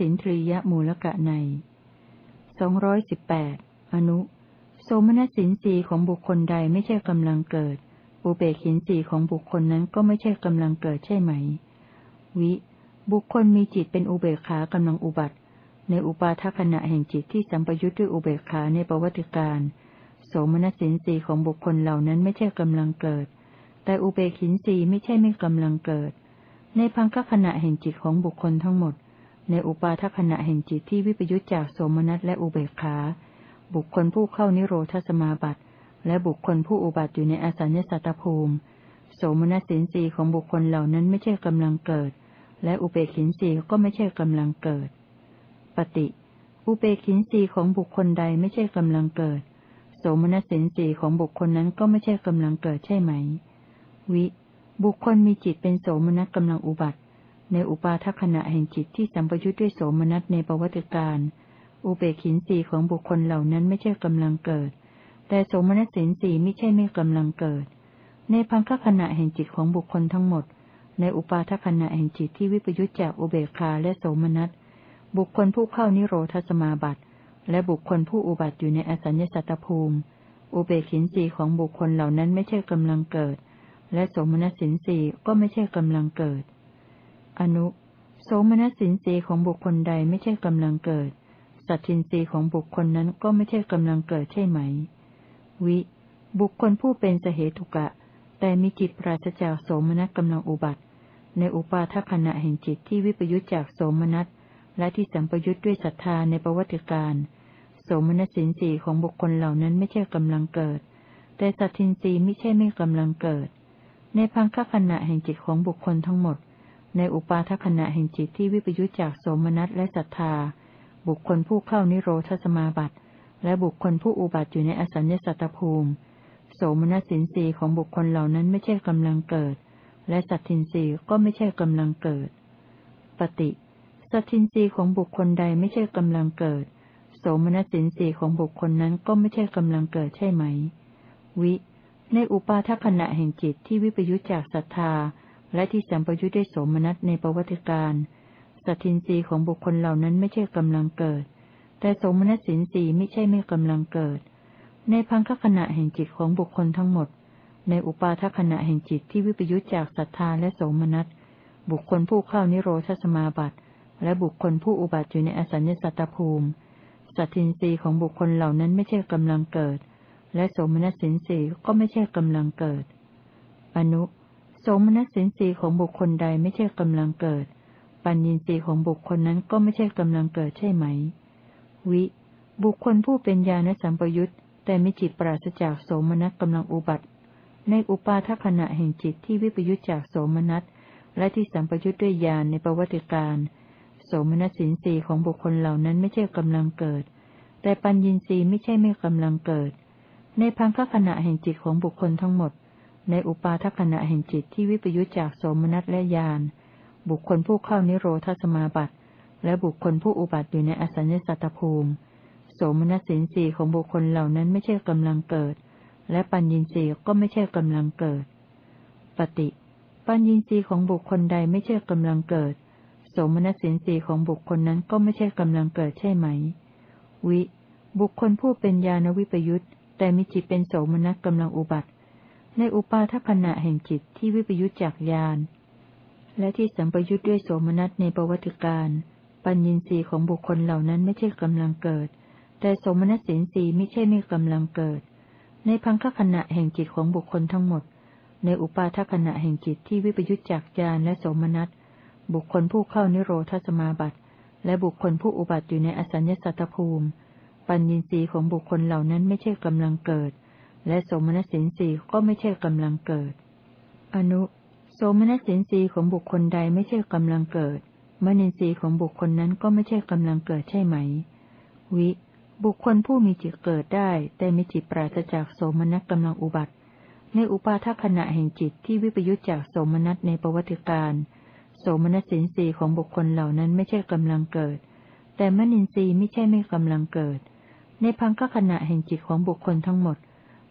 สสินทรียมูลกะในสองร้อยสิบแปดอนุ โสมนัสสินสีของบุคคลใดไม่ใช่กำลังเกิด อุเบกินสีของบุคคลนั้นก็ไม่ใช่กำลังเกิดใช่ไหม วิ บุคคลมีจิตเป็นอุเบกขากำลังอุบัติ ในอุปาทขณะแห่งจิตที่สัมปยุทธ์ด้วยอุเบกขาในประวัติการโสมนัสสินสีของบุคคลเหล่านั้นไม่ใช่กำลังเกิด แต่อุเบกินสีไม่ใช่ไม่กำลังเกิด ในพังคขณะแห่งจิตของบุคคลทั้งหมด ในอุปาทขณะแห่งจิตที่วิปยุจจากโสมนัสและอุเบกขา บุคคลผู้เข้านิโรธสมาบัติ และบุคคลผู้อุบัติอยู่ในอสัญญสัตตภูมิ โสมนัสสินสีของบุคคลเหล่านั้นไม่ใช่กำลังเกิด และอุเบกินสีก็ไม่ใช่กำลังเกิด ปฏิ อุเบกินสีของบุคคลใดไม่ใช่กำลังเกิด โสมนัสสินสีของบุคคลนั้นก็ไม่ใช่กำลังเกิดใช่ไหม วิ บุคคลมีจิตเป็นโสมนัสกำลังอุบัติ ในอุปาทขณะแห่งจิตที่สัมปยุทธ์ด้วยโสมนัสในประวัติการ อุเบกินสีของบุคคลเหล่านั้นไม่ใช่กำลังเกิด แต่โสมนัสสินสีไม่ใช่ไม่กำลังเกิด ในพังคขณะแห่งจิตของบุคคลทั้งหมด ในอุปาทขณะแห่งจิตที่วิปยุทธจากอุเบกขาและโสมนัส บุคคลผู้เข้านิโรธสมาบัติ และบุคคลผู้อุบัติอยู่ในอสัญญสัตตภูมิ อุเบกินสีของบุคคลเหล่านั้นไม่ใช่กำลังเกิด และโสมนัสสินสีก็ไม่ใช่กำลังเกิด อนุ โสมนัสสินสีของบุคคลใดไม่ใช่กำลังเกิด สัตทินรีของบุคคลนั้นก็ไม่ใช่กำลังเกิดใช่ไหม วิ บุคคลผู้เป็นสเหตุกะ แต่มีจิตปราศจากโสมนัสกำลังอุบัติ ในอุปาทขณะแห่งจิตที่วิปยุจจากโสมนัสและที่สัมปยุจด้วยศรัทธาในประวัติการโสมนัสสินสีของบุคคลเหล่านั้นไม่ใช่กำลังเกิด แต่สัตทินรีไม่ใช่ไม่กำลังเกิด ในพังคขณะแห่งจิตของบุคคลทั้งหมด ในอุปาทขณะแห่งจิตที่วิปยุจจากโสมนัสและศรัทธา บุคคลผู้เข้านิโรธสมาบัติ และบุคคลผู้อุบัติอยู่ในอสัญญสัตตภูมิ โสมนัสสินสีของบุคคลเหล่านั้นไม่ใช่กำลังเกิด และสัตทินรีก็ไม่ใช่กำลังเกิด ปฏิสัตทินรีของบุคคลใดไม่ใช่กำลังเกิด โสมนัสสินสีของบุคคลนั้นก็ไม่ใช่กำลังเกิดใช่ไหม วิ ในอุปาทขณะแห่งจิตที่วิปยุจจากศรัทธา และที่สัมปยุทธ์ด้วยโสมนัสในประวัติการสัตทินรีของบุคคลเหล่านั้นไม่ใช่กำลังเกิด แต่โสมนัสสินสีไม่ใช่ไม่กำลังเกิด ในพังคขณะแห่งจิตของบุคคลทั้งหมด ในอุปาทขณะแห่งจิตที่วิปยุทธจากศรัทธาและโสมนัส บุคคลผู้เข้านิโรธสมาบัติ และบุคคลผู้อุบัติอยู่ในอสัญญสัตตภูมิ สัตทินรีของบุคคลเหล่านั้นไม่ใช่กำลังเกิด และโสมนัสสินสีก็ไม่ใช่กำลังเกิด อนุ สมนัสินสีของบุคคลใดไม่ใช่กำลังเกิด ปัญญีสีของบุคคลนั้นก็ไม่ใช่กำลังเกิดใช่ไหม วิ บุคคลผู้เป็นญาณสัมปยุตแต่มีจิตปราศจากโสมนัสกำลังอุบัติ ในอุปาทขณะแห่งจิตที่วิปยุตจากโสมนัสและที่สัมปยุตด้วยญาณในประวัติการโสมนัสสินสีของบุคคลเหล่านั้นไม่ใช่กำลังเกิด แต่ปัญญีสีไม่ใช่ไม่กำลังเกิด ในพังคขณะแห่งจิตของบุคคลทั้งหมด ในอุปาทขณะแห่งจิตที่วิปยุจจากโสมนัสและญาณ บุคคลผู้เข้านิโรธสมาบัติ และบุคคลผู้อุบัติอยู่ในอสัญญสัตตภูมิ โสมนัสสินสีของบุคคลเหล่านั้นไม่ใช่กำลังเกิด และปัญญินทรีก็ไม่ใช่กำลังเกิด ปฏิ ปัญญินทรีของบุคคลใดไม่ใช่กำลังเกิด โสมนัสสินสีของบุคคลนั้นก็ไม่ใช่กำลังเกิดใช่ไหม วิ บุคคลผู้เป็นญาณวิปยุตแต่มีจิตเป็นโสมนัสกำลังอุบัติ ในอุปาทขณะแห่งจิตที่วิปยุจจากญาณและที่สัมปยุจด้วยโสมนัสในประวัติการ ปัญญีสีของบุคคลเหล่านั้นไม่ใช่กำลังเกิด แต่โสมนัสสินสีไม่ใช่ไม่กำลังเกิด ในพังคขณะแห่งจิตของบุคคลทั้งหมด ในอุปาทขณะแห่งจิตที่วิปยุจจากญาณและโสมนัสบุคคลผู้เข้านิโรธสมาบัติ และบุคคลผู้อุบัติอยู่ในอสัญญสัตตภูมิ ปัญญีสีของบุคคลเหล่านั้นไม่ใช่กำลังเกิด และโสมนัสสินสีก็ไม่ใช่กำลังเกิด อนุ โสมนัสสินสีของบุคคลใดไม่ใช่กำลังเกิด มนินทรีย์ของบุคคลนั้นก็ไม่ใช่กำลังเกิดใช่ไหม วิ บุคคลผู้มีจิตเกิดได้ แต่มีจิตปราศจากโสมนัสกำลังอุบัติ ในอุปาทขณะแห่งจิตที่วิปยุจจากโสมนัสในประวัติการโสมนัสสินสีของบุคคลเหล่านั้นไม่ใช่กำลังเกิด แต่มนินทรีย์ไม่ใช่ไม่กำลังเกิด ในพังคขณะแห่งจิตของบุคคลทั้งหมด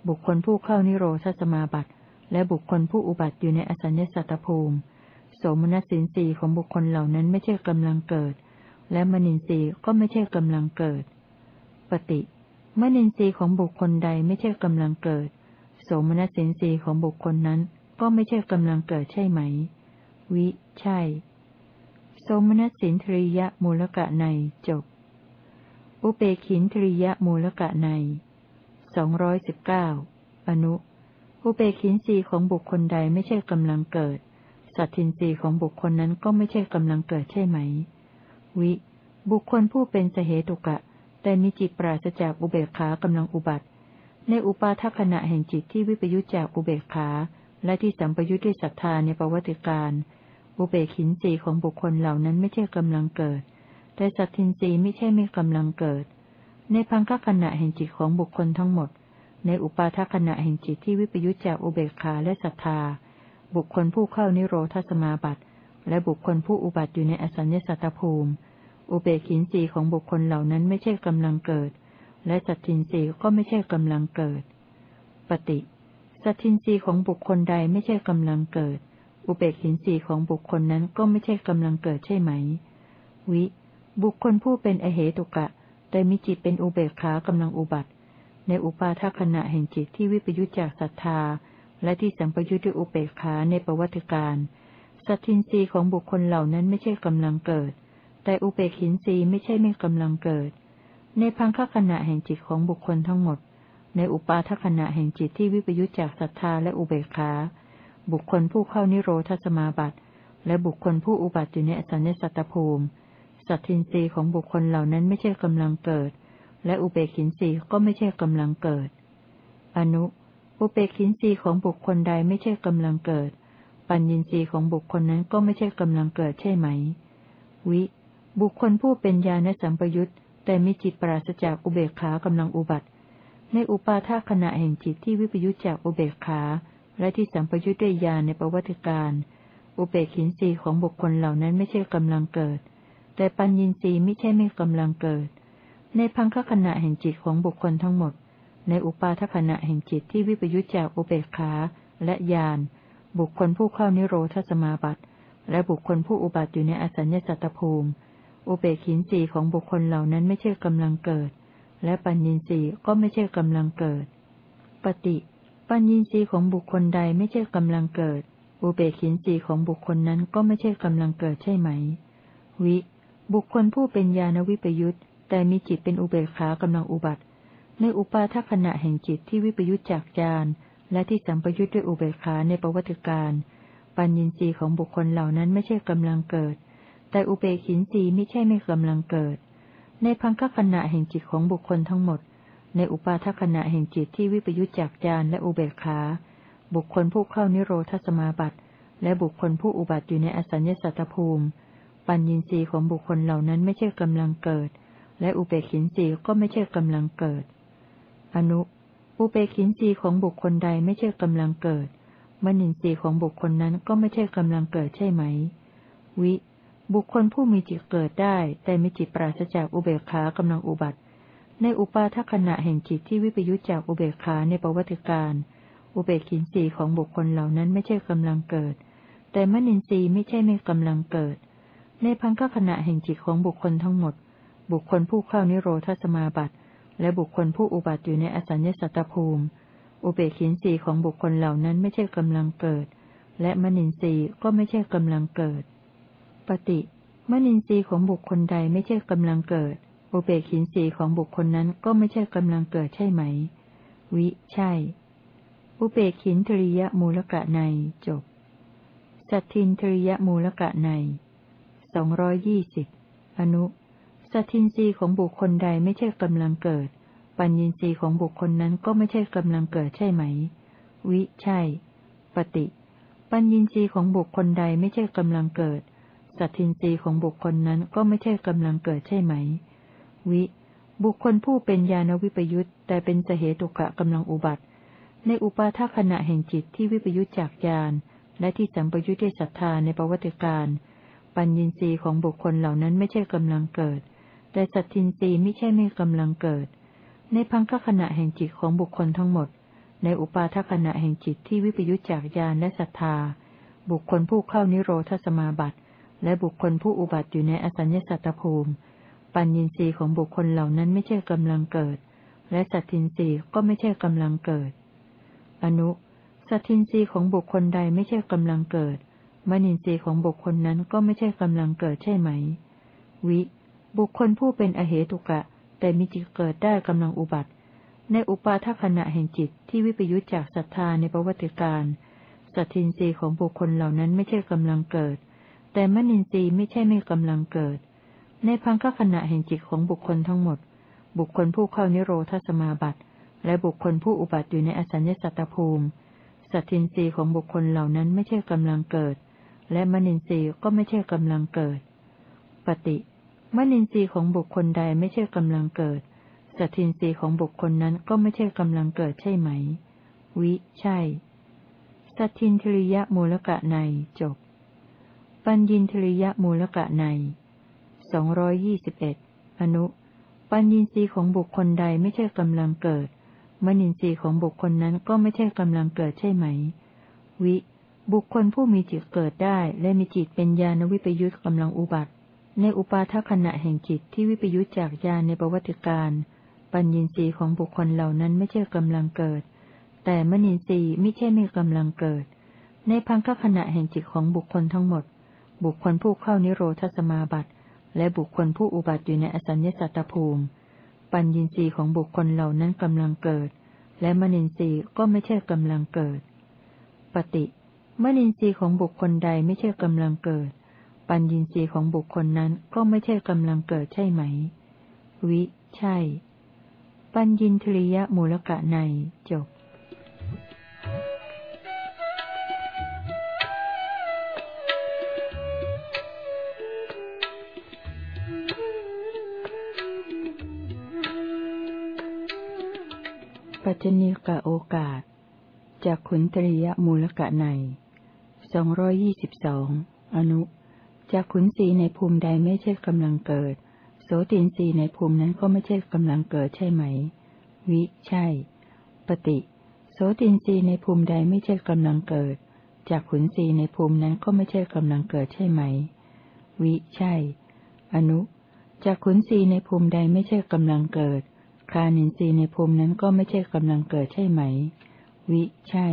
บุคคลผู้เข้านิโรธสมาบัติ และบุคคลผู้อุบัติอยู่ในอสัญญสัตตภูมิโสมนัสสินสีของบุคคลเหล่านั้นไม่ใช่กำลังเกิด และมนินทรีย์ก็ไม่ใช่กำลังเกิด ปฏิมนินทรีย์ของบุคคลใดไม่ใช่กำลังเกิด โสมนัสสินทรีย์ของบุคคลนั้นก็ไม่ใช่กำลังเกิดใช่ไหม วิ ใช่ โสมนัสสินทริยมูลกะในจบ อุเปขินทริยมูลกะใน สองร้อยสิบเก้าอนุ อุเปขินสีของบุคคลใดไม่ใช่กำลังเกิด สัตทินรีของบุคคลนั้นก็ไม่ใช่กำลังเกิดใช่ไหม วิ บุคคลผู้เป็นสเหตุกะ แต่มีจิตปราศจากอุเบกขากำลังอุบัติ ในอุปาทขณะแห่งจิตที่วิปยุจจากอุเบกขา และที่สัมปยุจด้วยศรัทธาในประวัติการอุเบกินสีของบุคคลเหล่านั้นไม่ใช่กำลังเกิด แต่สัตทินรีไม่ใช่ไม่กำลังเกิด ในพังคขณะแห่งจิตของบุคคลทั้งหมด ในอุปาทขณะแห่งจิตที่วิปยุจจากอุเบกขาและศรัทธา บุคคลผู้เข้านิโรธสมาบัติ และบุคคลผู้อุบัติอยู่ในอสัญญสัตตภูมิ อุเบกินสีของบุคคลเหล่านั้นไม่ใช่กำลังเกิด และสัตทินสีก็ไม่ใช่กำลังเกิด ปฏิสัตทินสีของบุคคลใดไม่ใช่กำลังเกิด อุเบกินสีของบุคคลนั้นก็ไม่ใช่กำลังเกิดใช่ไหม วิ บุคคลผู้เป็นอเหตุกะ แต่มีจิตเป็นอุเบกขากำลังอุบัติ ในอุปาทขณะแห่งจิตที่วิปยุจจากศรัทธา และที่สัมปยุจด้วยอุเบกขาในประวัติการสัตทินรีของบุคคลเหล่านั้นไม่ใช่กำลังเกิด แต่อุเบกินรีไม่ใช่ไม่กำลังเกิด ในพังคขณะแห่งจิตของบุคคลทั้งหมด ในอุปาทขณะแห่งจิตที่วิปยุจจากศรัทธาและอุเบกขา บุคคลผู้เข้านิโรธสมาบัติ และบุคคลผู้อุบัติอยู่ในอสัญญสัตตภูมิ สัตทินรีของบุคคลเหล่านั้นไม่ใช่กำลังเกิด และอุเบกินสีก็ไม่ใช่กำลังเกิด อนุ อุเบกินสีของบุคคลใดไม่ใช่กำลังเกิด ปัญญินสีของบุคคลนั้นก็ไม่ใช่กำลังเกิดใช่ไหม วิ บุคคลผู้เป็นญาณสัมปยุตแต่มีจิตปราศจากอุเบกขากำลังอุบัติ ในอุปาทาขณะแห่งจิตที่วิปยุตจากอุเบกขา และที่สัมปยุตด้วยญาณในประวัติการ อุเบกินสีของบุคคลเหล่านั้นไม่ใช่กำลังเกิด แต่ปัญญินสีไม่ใช่ไม่กำลังเกิด ในพังคขณะแห่งจิตของบุคคลทั้งหมด ในอุปาทขณะแห่งจิตที่วิปยุจจากอุเบกขาและญาณบุคคลผู้เข้านิโรธสมาบัติ และบุคคลผู้อุบัติอยู่ในอสัญญสัตตภูมิ อุเบกินสีของบุคคลเหล่านั้นไม่ใช่กำลังเกิด และปัญญินสีก็ไม่ใช่กำลังเกิด ปฏิ ปัญญินสีของบุคคลใดไม่ใช่กำลังเกิด อุเบกินสีของบุคคลนั้นก็ไม่ใช่กำลังเกิดใช่ไหม วิ บุคคลผู้เป็นญาณวิปยุตแต่มีจิตเป็นอุเบกขากำลังอุบัติ ในอุปาทขณะแห่งจิตที่วิปยุจจากจานและที่สัมปยุจด้วยอุเบกขาในประวัติการปัญญินทรีย์ของบุคคลเหล่านั้นไม่ใช่กำลังเกิด แต่อุเบกินทรีย์ไม่ใช่ไม่กำลังเกิด ในพังคขณะแห่งจิตของบุคคลทั้งหมด ในอุปาทขณะแห่งจิตที่วิปยุจจากจานและอุเบกขา บุคคลผู้เข้านิโรธสมาบัติ และบุคคลผู้อุบัติอยู่ในอสัญญสัตตภูมิ ปัญญินทรีย์ของบุคคลเหล่านั้นไม่ใช่กำลังเกิด และอุเบกินสีก็ไม่ใช่กำลังเกิด อนุ อุเบกินสีของบุคคลใดไม่ใช่กำลังเกิด มนินทรีย์ของบุคคลนั้นก็ไม่ใช่กำลังเกิดใช่ไหม วิ บุคคลผู้มีจิตเกิดได้ แต่มีจิตปราศจากอุเบกขากำลังอุบัติ ในอุปาทขณะแห่งจิตที่วิปยุจจากอุเบกขาในประวัติการอุเบกินสีของบุคคลเหล่านั้นไม่ใช่กำลังเกิด แต่มนินทรีย์ไม่ใช่ไม่กำลังเกิด ในพังคขณะแห่งจิตของบุคคลทั้งหมด บุคคลผู้เข้านิโรธสมาบัติ และบุคคลผู้อุบัติอยู่ในอสัญญสัตตภูมิ อุเบกินสีของบุคคลเหล่านั้นไม่ใช่กำลังเกิด และมนินทรีย์ก็ไม่ใช่กำลังเกิด ปฏิมนินทรีย์ของบุคคลใดไม่ใช่กำลังเกิด อุเบกินสีของบุคคลนั้นก็ไม่ใช่กำลังเกิดใช่ไหม วิ ใช่ อุเบกินทริยมูลกะในจบ สัตทินทริยมูลกะใน สองร้อยยี่สิบอนุสัตินรีของบุคคลใดไม่ใช่กำลังเกิด ปัญญินทรีย์ของบุคคลนั้นก็ไม่ใช่กำลังเกิดใช่ไหม วิ ใช่ ปฏิ ปัญญินทรีย์ของบุคคลใดไม่ใช่กำลังเกิดสัตทินรีของบุคคลนั้นก็ไม่ใช่กำลังเกิดใช่ไหม วิ บุคคลผู้เป็นญาณวิปยุตแต่เป็นสเหตุกะกำลังอุบัติ ในอุปาทขณะแห่งจิตที่วิปยุตจากญาณและที่สัมปยุตด้วยศรัทธาในประวัติการ ปัญญินทรีย์ของบุคคลเหล่านั้นไม่ใช่กำลังเกิด แต่สัตทินรีไม่ใช่ไม่กำลังเกิด ในพังคขณะแห่งจิตของบุคคลทั้งหมด ในอุปาทขณะแห่งจิตที่วิปยุจจากญาณและศรัทธา บุคคลผู้เข้านิโรธสมาบัติ และบุคคลผู้อุบัติอยู่ในอสัญญสัตตภูมิ ปัญญินทรีย์ของบุคคลเหล่านั้นไม่ใช่กำลังเกิด และสัตทินทรีย์ก็ไม่ใช่กำลังเกิด อนุสัตทินทรีย์ของบุคคลใดไม่ใช่กำลังเกิด มนินทรีย์ของบุคคลนั้นก็ไม่ใช่กำลังเกิดใช่ไหม วิ บุคคลผู้เป็นอเหตุกะ แต่มีจิตเกิดได้กำลังอุบัติ ในอุปาทขณะแห่งจิตที่วิปยุจจากศรัทธาในประวัติการสัตทินรีของบุคคลเหล่านั้นไม่ใช่กำลังเกิด แต่มนินทรีย์ไม่ใช่ไม่กำลังเกิด ในพังคขณะแห่งจิตของบุคคลทั้งหมด บุคคลผู้เข้านิโรธสมาบัติ และบุคคลผู้อุบัติอยู่ในอสัญญสัตตภูมิสัตทินรีของบุคคลเหล่านั้นไม่ใช่กำลังเกิด และมนินทรีย์ก็ไม่ใช่กำลังเกิด ปฏิ มนินทรีย์ของบุคคลใดไม่ใช่กำลังเกิดสัตินทรีของบุคคลนั้นก็ไม่ใช่กำลังเกิดใช่ไหม วิ ใช่สัตินทริยมูลกะในจบ ปัญญินทริยมูลกะในสองร้อยยี่สิบเอ็ดอนุ ปัญญินทรีย์ของบุคคลใดไม่ใช่กำลังเกิดมณินทรีย์ของบุคคลนั้นก็ไม่ใช่กำลังเกิดใช่ไหม วิ บุคคลผู้มีจิตเกิดได้และมีจิตเป็นญาณวิปยุตกำลังอุบัติ ในอุปาทขณะแห่งจิตที่วิปยุตจากญาณในประวัติการปัญญินทรีย์ของบุคคลเหล่านั้นไม่ใช่กำลังเกิด แต่มณีสีไม่ใช่ไม่กำลังเกิด ในพังคขณะแห่งจิตของบุคคลทั้งหมด บุคคลผู้เข้านิโรธสมาบัติและบุคคลผู้อุบัติอยู่ในอสัญญสัตตภูมิ ปัญญินทรีย์ของบุคคลเหล่านั้นกำลังเกิด และมณีสีก็ไม่ใช่กำลังเกิด ปฏิ มณีสีของบุคคลใดไม่ใช่กำลังเกิด ปัญญินทรีย์ของบุคคลนั้นก็ไม่ใช่กำลังเกิดใช่ไหม วิ ใช่ ปัญญินทริยมูลกะในจบปัจจนิกะโอกาสจากขุนตริยมูลกะใน สองร้อยี่สิบสองอนุจากขุนสีในภูมิใดไม่ใช่กำลังเกิด โสตินสีในภูมินั้นก็ไม่ใช่กำลังเกิดใช่ไหม วิ ใช่ ปฏิ โสตินสีในภูมิใดไม่ใช่กำลังเกิด จากขุนสีในภูมินั้นก็ไม่ใช่กำลังเกิดใช่ไหม วิ ใช่ อนุจักขุนทรีย์ในภูมิใดไม่ใช่กำลังเกิด ฆานินทรีย์ในภูมินั้นก็ไม่ใช่กำลังเกิดใช่ไหม วิ ใช่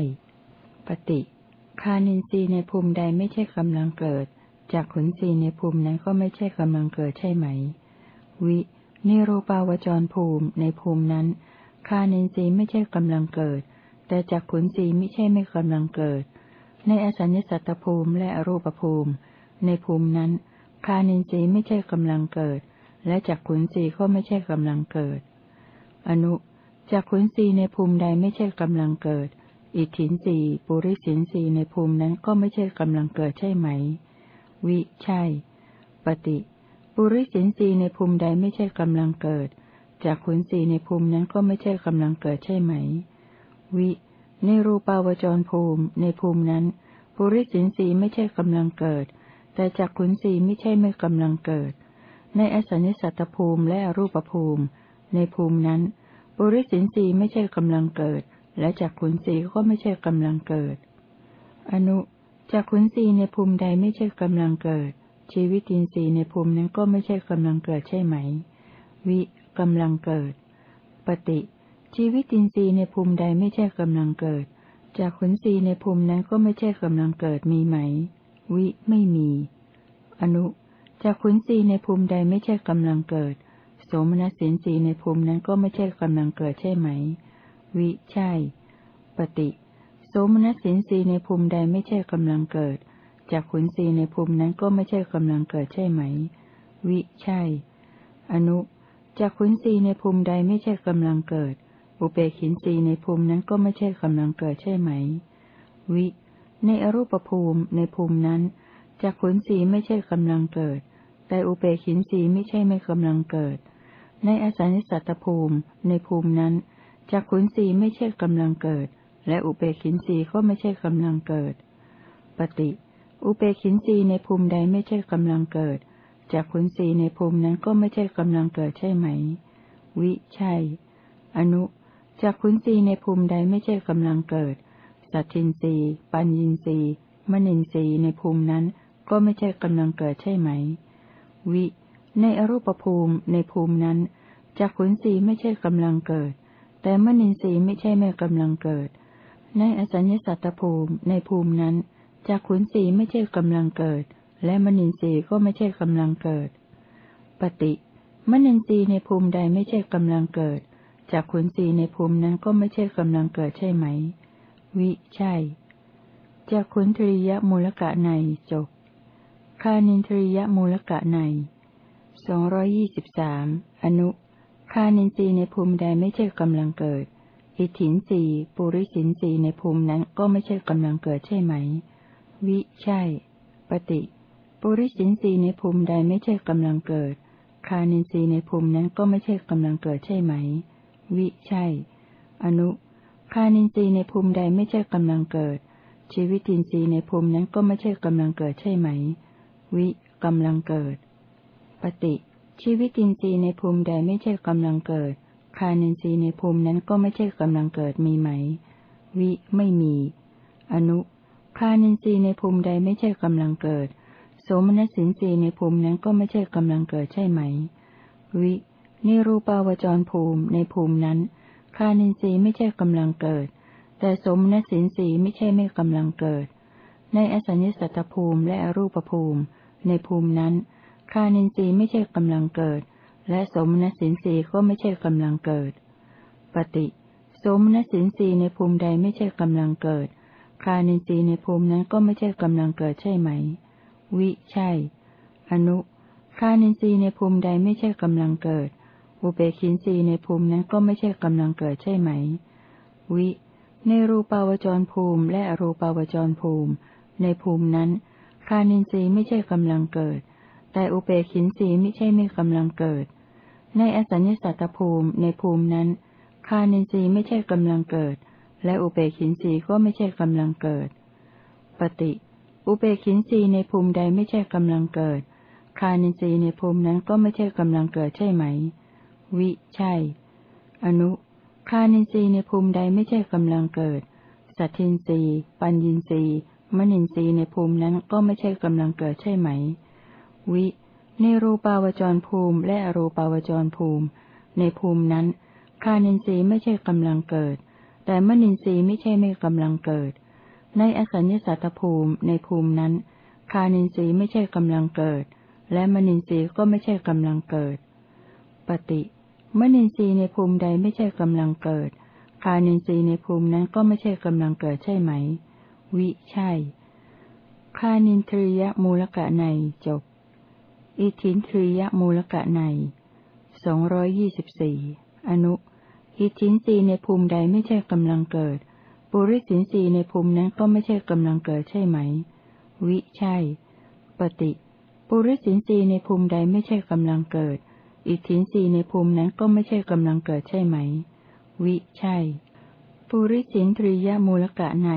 ปฏิ ฆานินทรีย์ในภูมิใดไม่ใช่กำลังเกิด จักขุนทรีย์ในภูมินั้นก็ไม่ใช่กำลังเกิดใช่ไหม วิ ในรูปาวจรภูมิในภูมินั้น ฆานินทรีย์ไม่ใช่กำลังเกิด แต่จักขุนทรีย์ไม่ใช่ไม่กำลังเกิด ในอสัญญสัตตภูมิและอรูปภูมิ ในภูมินั้น คานินทรีย์ไม่ใช่กำลังเกิด และจากขุนทรีย์ก็ไม่ใช่กำลังเกิด อนุจากขุนสีในภูมิใดไม่ใช่กำลังเกิด อิทธินสีปุริสินสีในภูมินั้นก็ไม่ใช่กำลังเกิดใช่ไหม วิ ใช่ ปฏิ ปุริสินสีในภูมิใดไม่ใช่กำลังเกิด จากขุนสีในภูมินั้นก็ไม่ใช่กำลังเกิดใช่ไหม วิ ในรูปาวจรภูมิในภูมินั้น ปุริสินสีไม่ใช่กำลังเกิด แต่จากขุนสีไม่ใช่ไม่กำลังเกิด ในอสัญญสัตตภูมิและรูปภูมิ ในภูมินั้น ปุริสินสีไม่ใช่กำลังเกิด และจากขุนสีก็ไม่ใช่กำลังเกิด อนุจากขุนสีในภูมิใดไม่ใช่กำลังเกิด ชีวิตินทรีย์ในภูมินั้นก็ไม่ใช่กำลังเกิดใช่ไหม วิกำลังเกิด ปฏิ ชีวิตินทรีย์ในภูมิใดไม่ใช่กำลังเกิด จากขุนสีในภูมินั้นก็ไม่ใช่กำลังเกิดมีไหม วิไม่มี อนุจากขุนสีในภูมิใดไม่ใช่กำลังเกิด โสมนัสสินสีในภูมินั้นก็ไม่ใช่กำลังเกิดใช่ไหม วิใช่ ปฏิโสมนัสสินสีในภูมิใดไม่ใช่กำลังเกิดจากขุนสีในภูมินั้นก็ไม่ใช่กำลังเกิดใช่ไหม วิใช่ อนุจากขุนสีในภูมิใดไม่ใช่กำลังเกิด อุเบกินสีในภูมินั้นก็ไม่ใช่กำลังเกิดใช่ไหม วิ ในอรูปภูมิในภูมินั้นจากขุนสีไม่ใช่กำลังเกิด แต่อุเบกินสีไม่ใช่ไม่กำลังเกิด ในอสัญญสัตตภูมิในภูมินั้น จากขุนสีไม่ใช่กำลังเกิด และอุเบกินสีก็ไม่ใช่กำลังเกิด ปฏิ อุเบกินสีในภูมิใดไม่ใช่กำลังเกิด จากขุนสีในภูมินั้นก็ไม่ใช่กำลังเกิดใช่ไหม วิใช่ อนุ จากขุนสีในภูมิใดไม่ใช่กำลังเกิด สัตทินสีปัญญินสีมณินสีในภูมินั้นก็ไม่ใช่กำลังเกิดใช่ไหม วิ ในอรูปภูมิในภูมินั้นจักขุนสีไม่ใช่กำลังเกิด แต่มนินทรีย์ไม่ใช่ไม่กำลังเกิด ในอสัญญสัตตภูมิในภูมินั้นจักขุนสีไม่ใช่กำลังเกิด และมนินทรีย์ก็ไม่ใช่กำลังเกิด ปฏิมนินทรีย์ในภูมิใดไม่ใช่กำลังเกิดจากขุนสีในภูมินั้นก็ไม่ใช่กำลังเกิดใช่ไหม วิใช่จากขุนทริยมูลกะในจบคานินทริยมูลกะในสองร้อยี่สิบสามอนุ คานินทรีในภูมิใดไม่ใช่กำลังเกิด อิถินสีปุริสินสีในภูมินั้นก็ไม่ใช่กำลังเกิดใช่ไหม วิใช่ ปฏิปุริสินสีในภูมิใดไม่ใช่กำลังเกิด คานินทรีในภูมินั้นก็ไม่ใช่กำลังเกิดใช่ไหม วิใช่ อนุ คานินทรีย์ในภูมิใดไม่ใช่กำลังเกิด ชีวิตินทรีย์ในภูมินั้นก็ไม่ใช่กำลังเกิดใช่ไหม วิกำลังเกิด ปฏิ ชีวิตินทรีย์ในภูมิใดไม่ใช่กำลังเกิด คานินทรีย์ในภูมินั้นก็ไม่ใช่กำลังเกิดมีไหม วิไม่มี อนุ คานินทรีย์ในภูมิใดไม่ใช่กำลังเกิด โสมนัสินทรีย์ในภูมินั้นก็ไม่ใช่กำลังเกิดใช่ไหม วินิรูปาวจรภูมิในภูมินั้น คานินทรีย์ไม่ใช่กำลังเกิด แต่สมณสินทรีย์ไม่ใช่ไม่กำลังเกิด ในอสัญญสัตตภูมิและอรูปภูมิ ในภูมินั้น คานินทรีย์ไม่ใช่กำลังเกิด และสมณสินทรีย์ก็ไม่ใช่กำลังเกิด ปฏิ สมณสินทรีย์ในภูมิใดไม่ใช่กำลังเกิด คานินทรีย์ในภูมินั้นก็ไม่ใช่กำลังเกิดใช่ไหม วิใช่ อนุ คานินทรีย์ในภูมิใดไม่ใช่กำลังเกิด อุเบกินสีในภูมินั้นก็ไม่ใช่กำลังเกิดใช่ไหม วิ ในรูปาวจรภูมิ และอรูปาวจรภูมิ ในภูมินั้น คานินทรีย์ไม่ใช่กำลังเกิด แต่อุเบกินสีไม่ใช่ไม่กำลังเกิด ในอสัญญสัตตภูมิในภูมินั้น คานินทรีไม่ใช่กำลังเกิด และอุเบกินสีก็ไม่ใช่กำลังเกิด ปฏิ อุเบกินสีในภูมิใดไม่ใช่กำลังเกิด คานินทรีในภูมินั้นก็ไม่ใช่กำลังเกิดใช่ไหม วิ ใช่ อนุ คานินทรีในภูมิใดไม่ใช่กำลังเกิด สัตทินทรีปัญญินทรีมณินทรีย์ในภูมินั้นก็ไม่ใช่กำลังเกิดใช่ไหม วิในรูปาวจรภูมิและอรูปาวจรภูมิ ในภูมินั้น คานินทรีย์ไม่ใช่กำลังเกิด แต่มณินทรีย์ไม่ใช่ไม่กำลังเกิด ในอสัญญสัตตภูมิในภูมินั้น คานินทรีย์ไม่ใช่กำลังเกิด และมณินทรีย์ก็ไม่ใช่กำลังเกิด ปฏิมนินทรีย์ในภูมิใดไม่ใช่กำลังเกิด คานินทรีย์ในภูมินั้นก็ไม่ใช่กำลังเกิดใช่ไหม วิใช่ คานินทรียมูลกะในจบ อิทินทรียมูลกะในสองร้อยยี่สิบสี่อนุ อิทินรีในภูมิใดไม่ใช่กำลังเกิด ปุริสินรีในภูมินั้นก็ไม่ใช่กำลังเกิดใช่ไหม วิใช่ ปฏิ ปุริสินรีในภูมิใดไม่ใช่กำลังเกิด อิทินรีในภูมินั้นก็ไม่ใช่กำลังเกิดใช่ไหม วิใช่ ปุริสินทรียมูลกะใน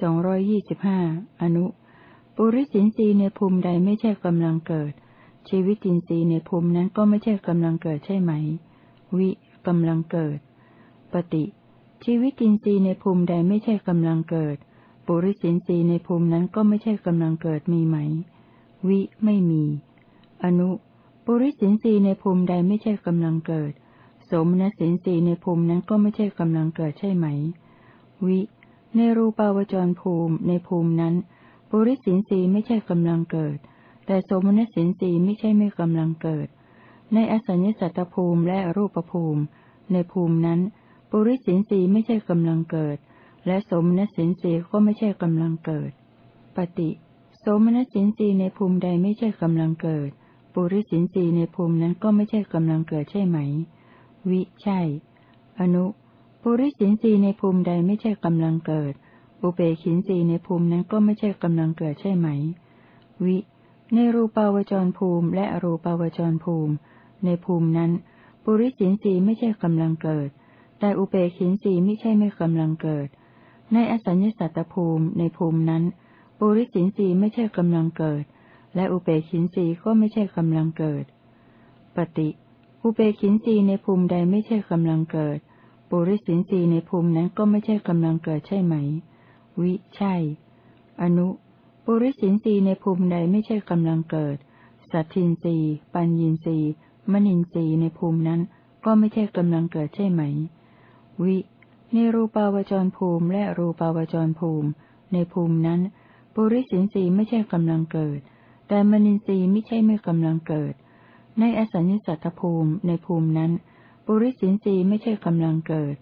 สองร้อยยี่สิบห้าอนุ ปุริสินรีในภูมิใดไม่ใช่กำลังเกิด ชีวิตินทรีย์ในภูมินั้นก็ไม่ใช่กำลังเกิดใช่ไหม วิกำลังเกิด ปฏิ ชีวิตินทรีย์ในภูมิใดไม่ใช่กำลังเกิด ปุริสินทรีย์ในภูมินั้นก็ไม่ใช่กำลังเกิดมีไหม วิไม่มี อนุ ปุริสินสีในภูมิใดไม่ใช่กำลังเกิด สมณสินสีในภูมินั้นก็ไม่ใช่กำลังเกิดใช่ไหม วิ ในรูปาวจรภูมิในภูมินั้น ปุริสินสีไม่ใช่กำลังเกิด แต่สมณสินสีไม่ใช่ไม่กำลังเกิด ในอสัญญสัตตภูมิและรูปภูมิ ในภูมินั้น ปุริสินสีไม่ใช่กำลังเกิด และสมณสินสีก็ไม่ใช่กำลังเกิด ปฏิ โสมณสินสีในภูมิใดไม่ใช่กำลังเกิด ปุริสินสีในภูมินั้นก็ไม่ใช่กำลังเกิดใช่ไหม วิ ใช่ อนุ ปุริสินสีในภูมิใดไม่ใช่กำลังเกิด อุเบกินสีในภูมินั้นก็ไม่ใช่กำลังเกิดใช่ไหม วิ ในรูปาวจรภูมิ และอรูปาวจรภูมิ ในภูมินั้น ปุริสินสีไม่ใช่กำลังเกิด แต่อุเบกินสีไม่ใช่ไม่กำลังเกิด ในอสัญญสัตตภูมิ ในภูมินั้น ปุริสินสีไม่ใช่กำลังเกิด และอุเบกินสีก็ไม่ใช่กำลังเกิด ปฏิ อุเบกินสีในภูมิใดไม่ใช่กำลังเกิด ปุริสินสีในภูมินั้นก็ไม่ใช่กำลังเกิดใช่ไหม วิใช่ อนุ ปุริสินสีในภูมิใดไม่ใช่กำลังเกิด สัตทินรีปัญญินรีมณินรีในภูมินั้นก็ไม่ใช่กำลังเกิดใช่ไหม วิในรูปาวจรภูมิและรูปาวจรภูมิ ในภูมินั้น ปุริสินสีไม่ใช่กำลังเกิด แต่มณินทรีไม่ใช่ไม่กำลังเกิด ในอสัญญสัตตภูมิในภูมินั้น ปุริสินสีไม่ใช่กำลังเกิด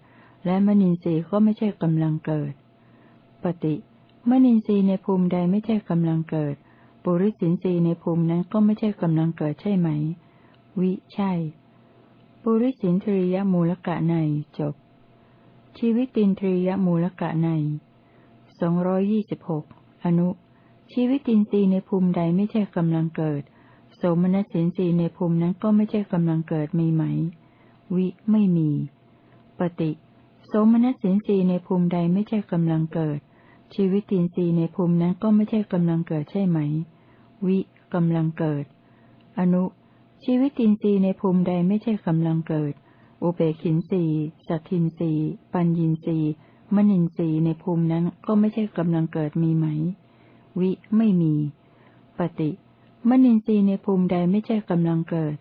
และมณินทรีก็ไม่ใช่กำลังเกิด ปฏิมณินทรีย์ในภูมิใดไม่ใช่กำลังเกิด ปุริสินทรีย์ในภูมินั้นก็ไม่ใช่กำลังเกิดใช่ไหม วิใช่ ปุริสินทรียมูลกะในจบ ชีวิตินทรียมูลกะในสองร้อยี่สิบหกอนุ ชีวิตินทรีย์ในภูมิใดไม่ใช่กำลังเกิด โสมนัสินทรีย์ในภูมินั้นก็ไม่ใช่กำลังเกิดมีไหม วิไม่มี ปฏิ โสมนัสินทรีย์ในภูมิใดไม่ใช่กำลังเกิด ชีวิตินทรีย์ในภูมินั้นก็ไม่ใช่กำลังเกิดใช่ไหม วิกำลังเกิด อนุ ชีวิตินทรีย์ในภูมิใดไม่ใช่กำลังเกิด อุเบกินสีสัตทินสีปัญญินสีมณินสีในภูมินั้นก็ไม่ใช่กำลังเกิดมีไหม วิไม่มี ปฏิมณินสีในภูมิใดไม่ใช่กำลังเกิด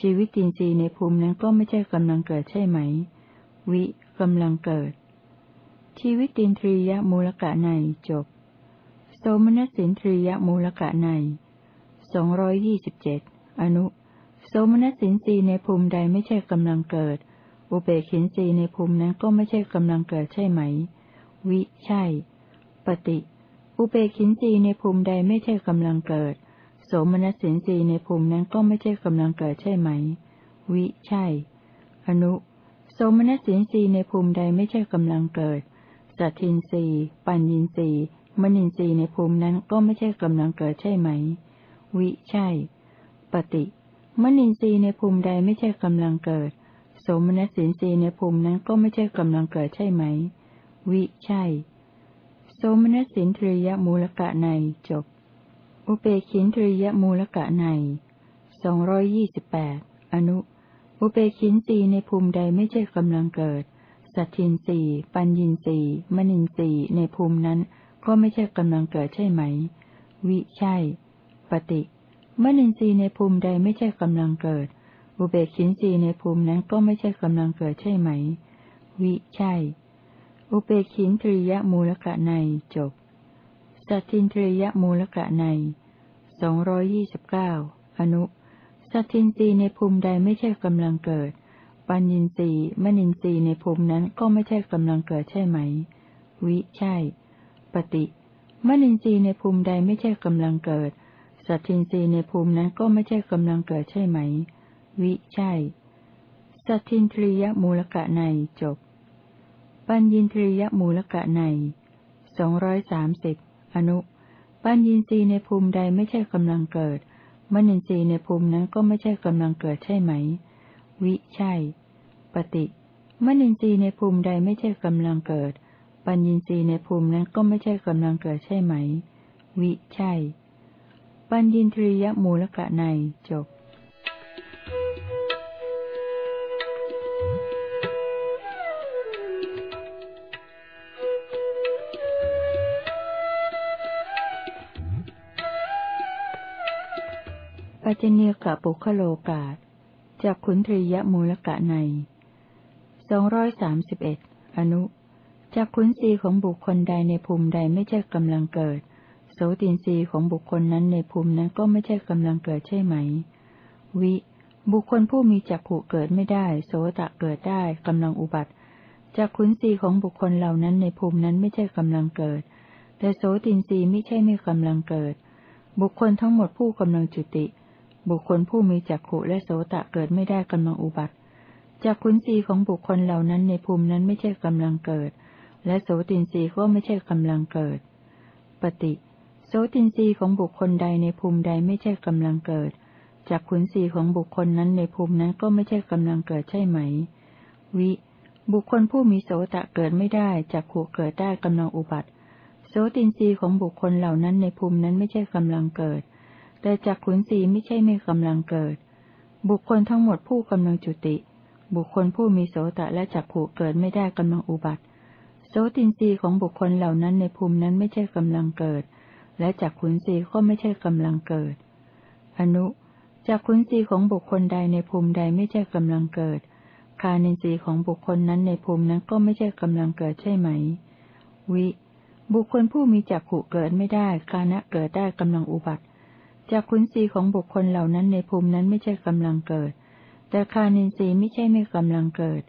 ชีวิตินทรีย์ในภูมินั้นก็ไม่ใช่กำลังเกิดใช่ไหม วิกำลังเกิด ชีวิตินทรียมูลกะในจบโสมนัสินทรียมูลกะในสองร้อยยี่สิบเจ็ดอนุ โสมนัสสินสีในภูมิใดไม่ใช่กำลังเกิด อุเบกินสีในภูมินั้นก็ไม่ใช่กำลังเกิดใช่ไหม วิใช่ ปฏิ อุเบกินสีในภูมิใดไม่ใช่กำลังเกิด โสมนัสสินสีในภูมินั้นก็ไม่ใช่กำลังเกิดใช่ไหม วิใช่ อนุ โสมนัสสินสีในภูมิใดไม่ใช่กำลังเกิด สัตทินสีปัญญินสีมณินสีในภูมินั้นก็ไม่ใช่กำลังเกิดใช่ไหม วิใช่ ปฏิมนินรีในภูมิใดไม่ใช่กำลังเกิดโสมนัสสินรีในภูมินั้นก็ไม่ใช่กำลังเกิดใช่ไหม วิใช่ โสมนัสสินทรียมูลกะในจบ อุเปขินทรียมูลกะในสองร้อยยี่สิบแปดอนุ อุเปขินรีในภูมิใดไม่ใช่กำลังเกิด สัตทินรีปัญญินรีมนินรีในภูมินั้น ก็ไม่ใช่กำลังเกิดใช่ไหม วิใช่ ปฏิมนินทรีในภูมิใดไม่ใช่กำลังเกิด อุเบกขินทรีในภูมินั้นก็ไม่ใช่กำลังเกิดใช่ไหม วิใช่ อุเบกขินทรียมูลกะในจบ สัตทินทรียมูลกะในสองร้อยี่สิบเก้าอนุ สัตทินทรีในภูมิใดไม่ใช่กำลังเกิด ปัญญินทรีย์มนินทรีย์ในภูมินั้นก็ไม่ใช่กำลังเกิดใช่ไหม วิ ใช่ ปฏิมนินทรีย์ในภูมิใดไม่ใช่กำลังเกิด สัตทินรีในภูมินั้นก็ไม่ใช่กำลังเกิดใช่ไหม วิ ใช่ สัตทินทรียมูลกะในจบ ปัญญินทรียมูลกะในสองร้อยสามสิบอนุ ปัญญินทรีในภูมิใดไม่ใช่กำลังเกิดมนินทรีในภูมินั้นก็ไม่ใช่กำลังเกิดใช่ไหม วิใช่ ปฏิมนินทรีในภูมิใดไม่ใช่กำลังเกิด ปัญญินทรีในภูมินั้นก็ไม่ใช่กำลังเกิดใช่ไหม วิใช่ ปัญญินทรียมูลกะในจบปัจเนียกะปุคโลกาศ จากขุนทรียมูลกะในสองร้อยสามสิบเอ็ดอนุจากขุนสีของบุคคลใดในภูมิใดไม่ใช่กำลังเกิด โสตินรีของบุคคลนั้นในภูมินั้นก็ไม่ใช่กำลังเกิดใช่ไหม วิ บุคคลผู้มีจักขุเกิดไม่ได้ โสตะเกิดได้กำลังอุบัติจากขุนศีของบุคคลเหล่านั้นในภูมินั้นไม่ใช่กำลังเกิด แต่โสตินรีไม่ใช่ไม่กำลังเกิด บุคคลทั้งหมดผู้กำลังจุติ บุคคลผู้มีจักขุและโสตะเกิดไม่ได้กำลังอุบัติจากขุนศีของบุคคลเหล่านั้นในภูมินั้นไม่ใช่กำลังเกิด และโสตินรีก็ไม่ใช่กำลังเกิด ปฏิโสตินรีของบุคคลใดในภูมิใดไม่ใช่กำลังเกิดจากขุนศีของบุคคลนั้นในภูมินั้นก็ไม่ใช่กำลังเกิดใช่ไหม วิ บุคคลผู้มีโสตะเกิดไม่ได้จากขูเกิดได้กำลังอุบัติ โสตินรีของบุคคลเหล่านั้นในภูมินั้นไม่ใช่กำลังเกิด แต่จากขุนศีไม่ใช่ไม่กำลังเกิด บุคคลทั้งหมดผู้กำลังจุติ บุคคลผู้มีโสตะและจักขูเกิดไม่ได้กำลังอุบัติ โสตินรีของบุคคลเหล่านั้นในภูมินั้นไม่ใช่กำลังเกิด และจักขุนสีก็ไม่ใช่กำลังเกิด อนุจักขุนสีของบุคคลใดในภูมิใดไม่ใช่กำลังเกิด คานินทรีย์ของบุคคลนั้นในภูมินั้นก็ไม่ใช่กำลังเกิดใช่ไหม วิ บุคคลผู้มีจักขุเกิดไม่ได้ คานะเกิดได้กำลังอุบัติ จากขุนศีของบุคคลเหล่านั้นในภูมินั้นไม่ใช่กำลังเกิด แต่คานินทรีย์ไม่ใช่ไม่กำลังเกิด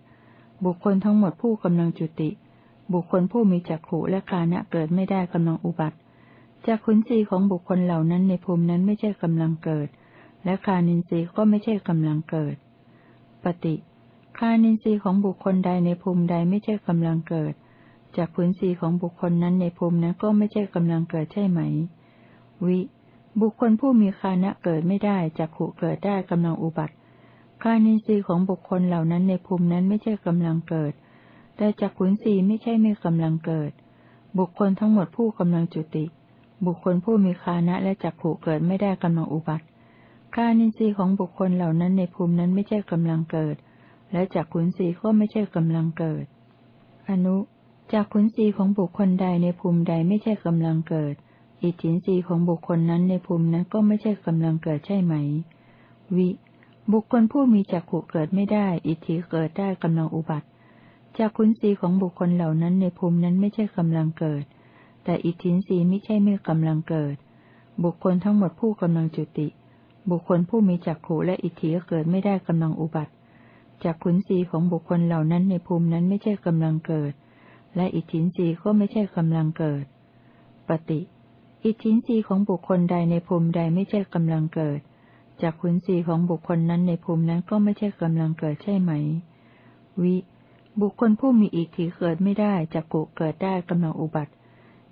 บุคคลทั้งหมดผู้กำลังจุติ บุคคลผู้มีจักขุและคานะเกิดไม่ได้กำลังอุบัติ จากขุนศีของบุคคลเหล่านั้นในภูมินั้นไม่ใช่กำลังเกิด และคานินทรีย์ก็ไม่ใช่กำลังเกิด ปฏิคานินทรีย์ของบุคคลใดในภูมิใดไม่ใช่กำลังเกิด จากขุนศีของบุคคลนั้นในภูมินั้นก็ไม่ใช่กำลังเกิดใช่ไหม วิ บุคคลผู้มีคานะเกิดไม่ได้จักขุเกิดได้กำลังอุบัติคานินทรีย์ของบุคคลเหล่านั้นในภูมินั้นไม่ใช่กำลังเกิด แต่จักขุนสีไม่ใช่ไม่กำลังเกิด บุคคลทั้งหมดผู้กำลังจุติ บุคคลผู้มีคานะและจักขุเกิดไม่ได้กำลังอุบัติคานินทรีย์ของบุคคลเหล่านั้นในภูมินั้นไม่ใช่กำลังเกิด และจักขุนสีก็ไม่ใช่กำลังเกิด อนุจากขุนสีของบุคคลใดในภูมิใดไม่ใช่กำลังเกิด อิทธินรีของบุคคลนั้นในภูมินั้นก็ไม่ใช่กำลังเกิดใช่ไหม วิ บุคคลผู้มีจักขุเกิดไม่ได้ อิทธิเกิดได้กำลังอุบัติจากขุนศีของบุคคลเหล่านั้นในภูมินั้นไม่ใช่กำลังเกิด แต่อิทธินรีไม่ใช่ไม่กำลังเกิด บุคคลทั้งหมดผู้กำลังจุติ บุคคลผู้มีจักขุและอิทธิเกิดไม่ได้กำลังอุบัติจากขุนศีของบุคคลเหล่านั้นในภูมินั้นไม่ใช่กำลังเกิด และอิทธินรีก็ไม่ใช่กำลังเกิด ปฏิ อิทธินรีของบุคคลใดในภูมิใดไม่ใช่กำลังเกิด จากขุนศีของบุคคลนั้นในภูมินั้นก็ไม่ใช่กำลังเกิดใช่ไหม วิ บุคคลผู้มีอิทธิเกิดไม่ได้จากกุเกิดได้กำลังอุบัติ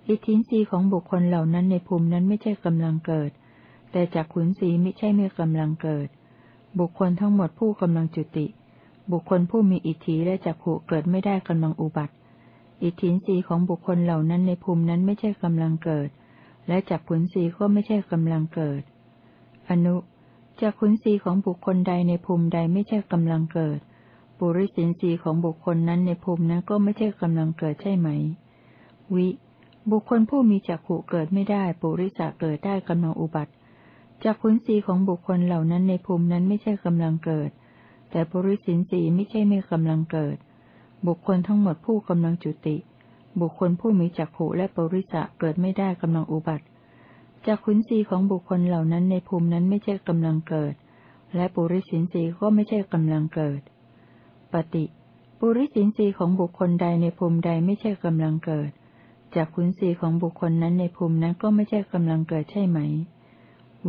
อิทธินีของบุคคลเหล่านั้นในภูมินั้นไม่ใช่กำลังเกิด แต่จากขุนศีไม่ใช่ไม่กำลังเกิด บุคคลทั้งหมดผู้กำลังจุติ บุคคลผู้มีอิทธิและจักขุเกิดไม่ได้กำลังอุบัติ อิทธินีของบุคคลเหล่านั้นในภูมินั้นไม่ใช่กำลังเกิด และจักขุนสีก็ไม่ใช่กำลังเกิด อนุจักขุนสีของบุคคลใดในภูมิใดไม่ใช่กำลังเกิด ปุริสินสีของบุคคลนั้นในภูมินั้นก็ไม่ใช่กำลังเกิดใช่ไหม วิ บุคคลผู้มีจักขุเกิดไม่ได้ ปุริสะเกิดได้กำลังอุบัติจักขุนสีของบุคคลเหล่านั้นในภูมินั้นไม่ใช่กำลังเกิด แต่ปุริสินสีไม่ใช่ไม่กำลังเกิด บุคคลทั้งหมดผู้กำลังจุติ บุคคลผู้มีจักขุและปริสะเกิดไม่ได้กำลังอุบัติจากขุนศีของบุคคลเหล่านั้นในภูมินั้นไม่ใช่กำลังเกิด และปุริสินสีก็ไม่ใช่กำลังเกิด ปฏิปุริสินสีของบุคคลใดในภูมิใดไม่ใช่กำลังเกิด จากขุนศีของบุคคลนั้นในภูมินั้นก็ไม่ใช่กำลังเกิดใช่ไหม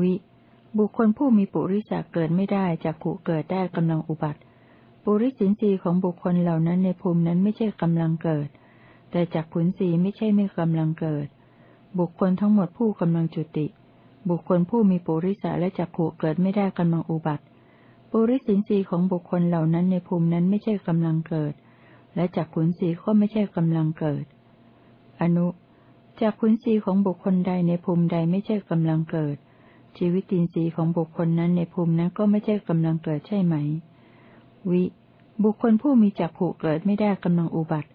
วิ บุคคลผู้มีปุริสะเกิดไม่ได้จากขุเกิดได้กำลังอุบัติ ปุริสินสีของบุคคลเหล่านั้นในภูมินั้นไม่ใช่กำลังเกิด แต่จากขุนสีไม่ใช่ไม่กำลังเกิด บุคคลทั้งหมดผู้กำลังจุติ บุคคลผู้มีปุริสาและจักขุเกิดไม่ได้กำลังอุบัติปุริสินสีของบุคคลเหล่านั้นในภูมินั้นไม่ใช่กำลังเกิด และจากขุนสีก็ไม่ใช่กำลังเกิด อนุจากขุนสีของบุคคลใดในภูมิใดไม่ใช่กำลังเกิด ชีวิตินทรีย์ของบุคคลนั้นในภูมินั้นก็ไม่ใช่กำลังเกิดใช่ไหม วิ บุคคลผู้มีจักขุเกิดไม่ได้กำลังอุบัติ